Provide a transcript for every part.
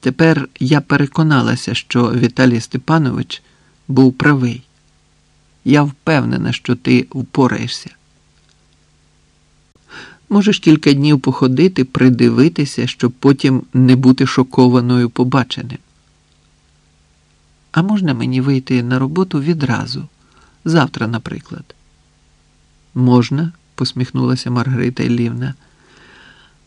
Тепер я переконалася, що Віталій Степанович був правий. Я впевнена, що ти впораєшся. Можеш кілька днів походити, придивитися, щоб потім не бути шокованою побаченим. А можна мені вийти на роботу відразу, завтра, наприклад? Можна, посміхнулася Маргарита Іллівна.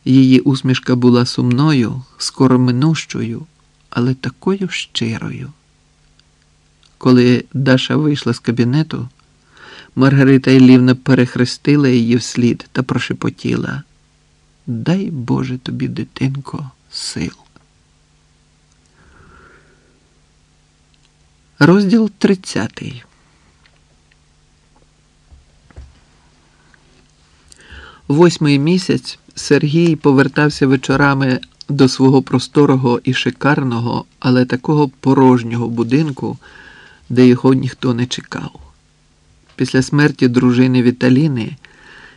Її усмішка була сумною, скороминущою, але такою щирою. Коли Даша вийшла з кабінету, Маргарита Іллівна перехрестила її вслід та прошепотіла Дай Боже тобі, дитинко, сил. Розділ 30 Восьмий місяць Сергій повертався вечорами до свого просторого і шикарного, але такого порожнього будинку, де його ніхто не чекав. Після смерті дружини Віталіни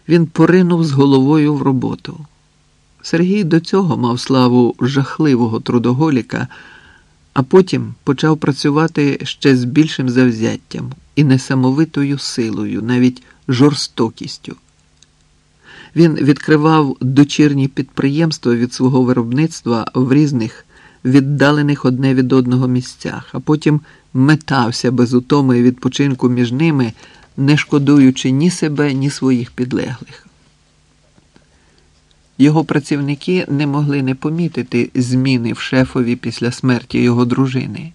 він поринув з головою в роботу. Сергій до цього мав славу жахливого трудоголіка, а потім почав працювати ще з більшим завзяттям і несамовитою силою, навіть жорстокістю. Він відкривав дочірні підприємства від свого виробництва в різних віддалених одне від одного місцях, а потім метався без утоми і відпочинку між ними, не шкодуючи ні себе, ні своїх підлеглих. Його працівники не могли не помітити зміни в шефові після смерті його дружини.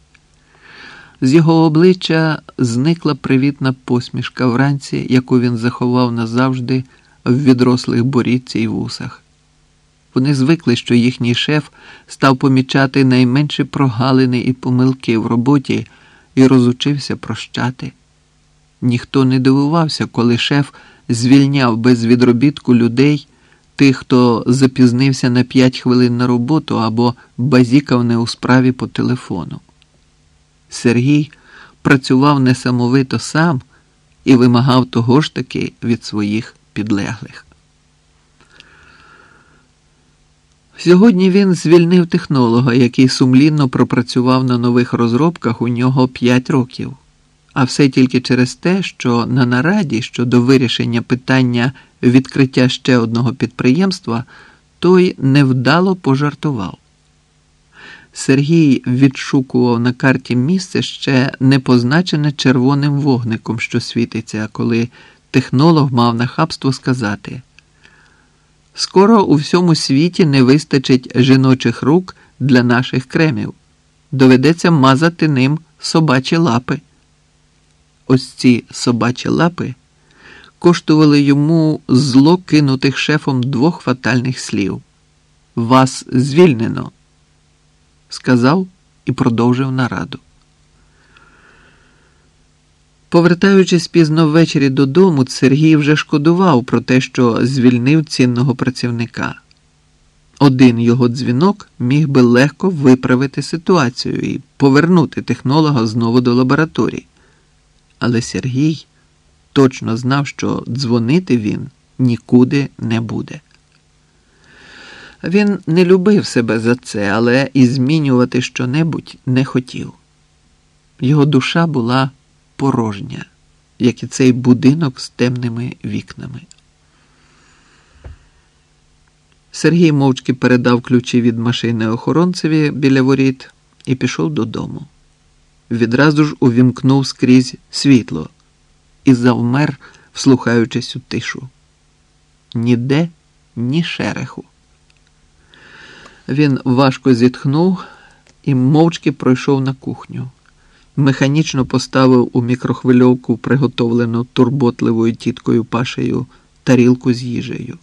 З його обличчя зникла привітна посмішка вранці, яку він заховав назавжди в відрослих борідці й вусах. Вони звикли, що їхній шеф став помічати найменші прогалини і помилки в роботі і розучився прощати. Ніхто не дивувався, коли шеф звільняв без відробітку людей, тих, хто запізнився на п'ять хвилин на роботу або базікав не у справі по телефону. Сергій працював несамовито сам і вимагав того ж таки від своїх підлеглих. Сьогодні він звільнив технолога, який сумлінно пропрацював на нових розробках у нього 5 років, а все тільки через те, що на нараді щодо вирішення питання відкриття ще одного підприємства той невдало пожартував. Сергій відшукував на карті місце ще не позначене червоним вогником, що світиться, коли технолог мав нахабство сказати. Скоро у всьому світі не вистачить жіночих рук для наших кремів. Доведеться мазати ним собачі лапи. Ось ці собачі лапи коштували йому зло кинутих шефом двох фатальних слів. Вас звільнено, сказав і продовжив нараду. Повертаючись пізно ввечері додому, Сергій вже шкодував про те, що звільнив цінного працівника. Один його дзвінок міг би легко виправити ситуацію і повернути технолога знову до лабораторії. Але Сергій точно знав, що дзвонити він нікуди не буде. Він не любив себе за це, але і змінювати щонебудь не хотів. Його душа була порожня, як і цей будинок з темними вікнами. Сергій мовчки передав ключі від машини охоронцеві біля воріт і пішов додому. Відразу ж увімкнув скрізь світло і завмер, вслухаючись у тишу. Ніде ні шереху. Він важко зітхнув і мовчки пройшов на кухню механічно поставив у мікрохвильовку приготовлену турботливою тіткою пашею тарілку з їжею.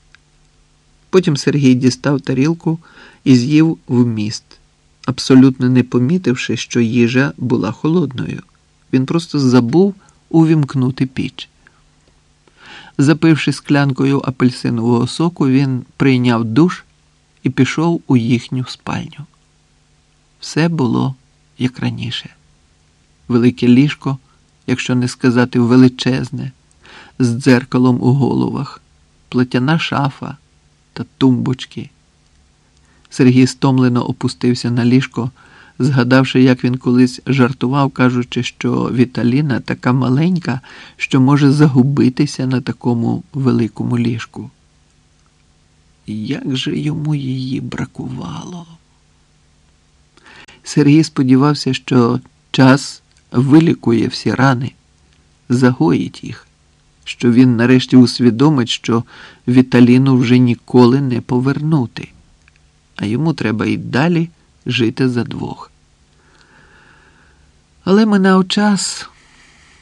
Потім Сергій дістав тарілку і з'їв в міст, абсолютно не помітивши, що їжа була холодною. Він просто забув увімкнути піч. Запивши склянкою апельсинового соку, він прийняв душ і пішов у їхню спальню. Все було як раніше велике ліжко, якщо не сказати величезне, з дзеркалом у головах, плетяна шафа та тумбочки. Сергій стомлено опустився на ліжко, згадавши, як він колись жартував, кажучи, що Віталіна така маленька, що може загубитися на такому великому ліжку. Як же йому її бракувало? Сергій сподівався, що час вилікує всі рани, загоїть їх, що він нарешті усвідомить, що Віталіну вже ніколи не повернути, а йому треба й далі жити за двох. Але минав час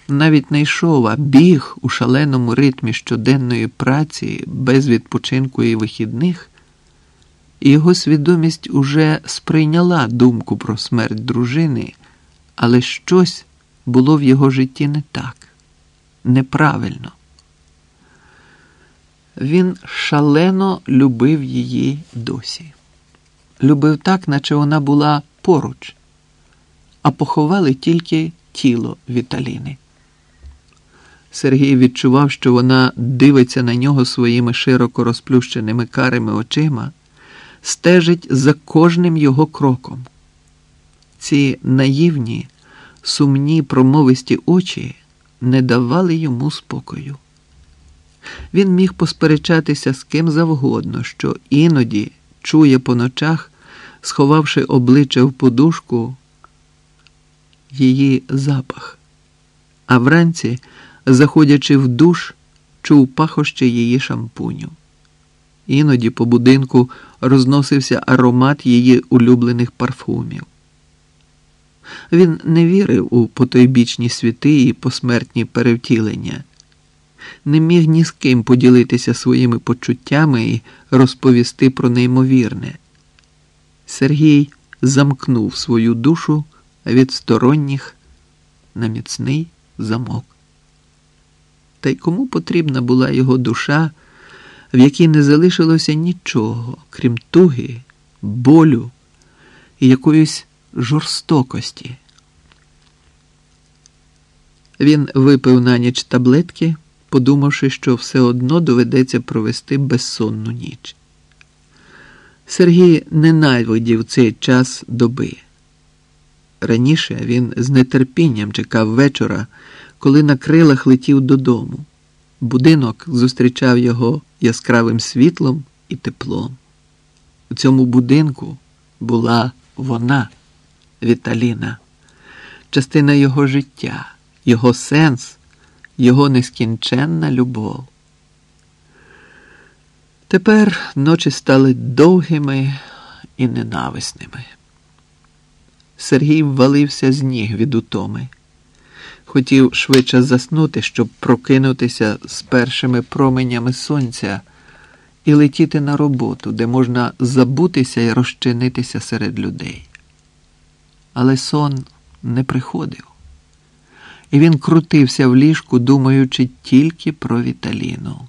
навіть не йшов, а біг у шаленому ритмі щоденної праці без відпочинку і вихідних, і його свідомість уже сприйняла думку про смерть дружини, але щось було в його житті не так, неправильно. Він шалено любив її досі. Любив так, наче вона була поруч, а поховали тільки тіло Віталіни. Сергій відчував, що вона дивиться на нього своїми широко розплющеними карими очима, стежить за кожним його кроком. Ці наївні, сумні, промовисті очі не давали йому спокою. Він міг посперечатися з ким завгодно, що іноді чує по ночах, сховавши обличчя в подушку, її запах, а вранці, заходячи в душ, чув пахощі її шампуню. Іноді по будинку розносився аромат її улюблених парфумів. Він не вірив у потойбічні світи і посмертні перевтілення, не міг ні з ким поділитися своїми почуттями і розповісти про неймовірне. Сергій замкнув свою душу від сторонніх на міцний замок. Та й кому потрібна була його душа, в якій не залишилося нічого, крім туги, болю і якоїсь жорстокості. Він випив на ніч таблетки, подумавши, що все одно доведеться провести безсонну ніч. Сергій ненавидів цей час доби. Раніше він з нетерпінням чекав вечора, коли на крилах летів додому. Будинок зустрічав його яскравим світлом і теплом. У цьому будинку була вона, Віталіна, частина його життя, його сенс, його нескінченна любов. Тепер ночі стали довгими і ненависними. Сергій ввалився з ніг від утоми. Хотів швидше заснути, щоб прокинутися з першими променями сонця і летіти на роботу, де можна забутися і розчинитися серед людей. Але сон не приходив, і він крутився в ліжку, думаючи тільки про Віталіну,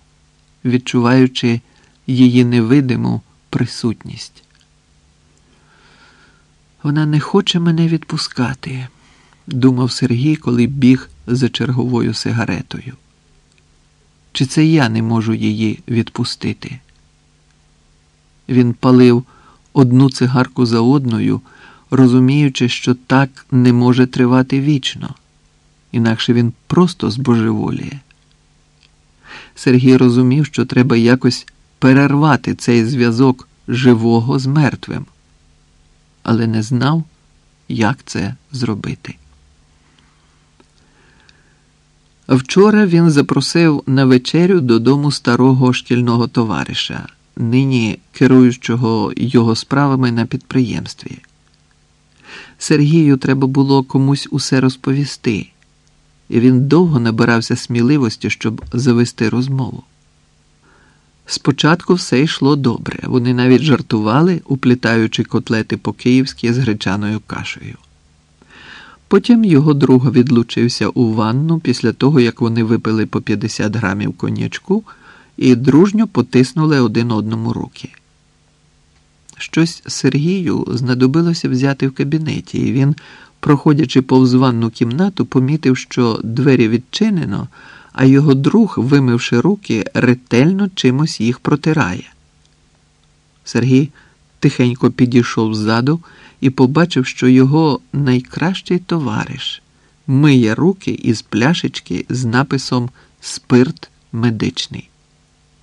відчуваючи її невидиму присутність. Вона не хоче мене відпускати, думав Сергій, коли біг за черговою сигаретою. Чи це я не можу її відпустити? Він палив одну цигарку за одною, розуміючи, що так не може тривати вічно, інакше він просто збожеволіє. Сергій розумів, що треба якось перервати цей зв'язок живого з мертвим, але не знав, як це зробити. Вчора він запросив на вечерю додому старого шкільного товариша, нині керуючого його справами на підприємстві. Сергію треба було комусь усе розповісти, і він довго набирався сміливості, щоб завести розмову. Спочатку все йшло добре, вони навіть жартували, уплітаючи котлети по-київськи з гречаною кашею. Потім його друг відлучився у ванну після того, як вони випили по 50 грамів конячку і дружньо потиснули один одному руки. Щось Сергію знадобилося взяти в кабінеті, і він, проходячи повз ванну кімнату, помітив, що двері відчинено, а його друг, вимивши руки, ретельно чимось їх протирає. Сергій тихенько підійшов ззаду і побачив, що його найкращий товариш миє руки із пляшечки з написом Спирт медичний.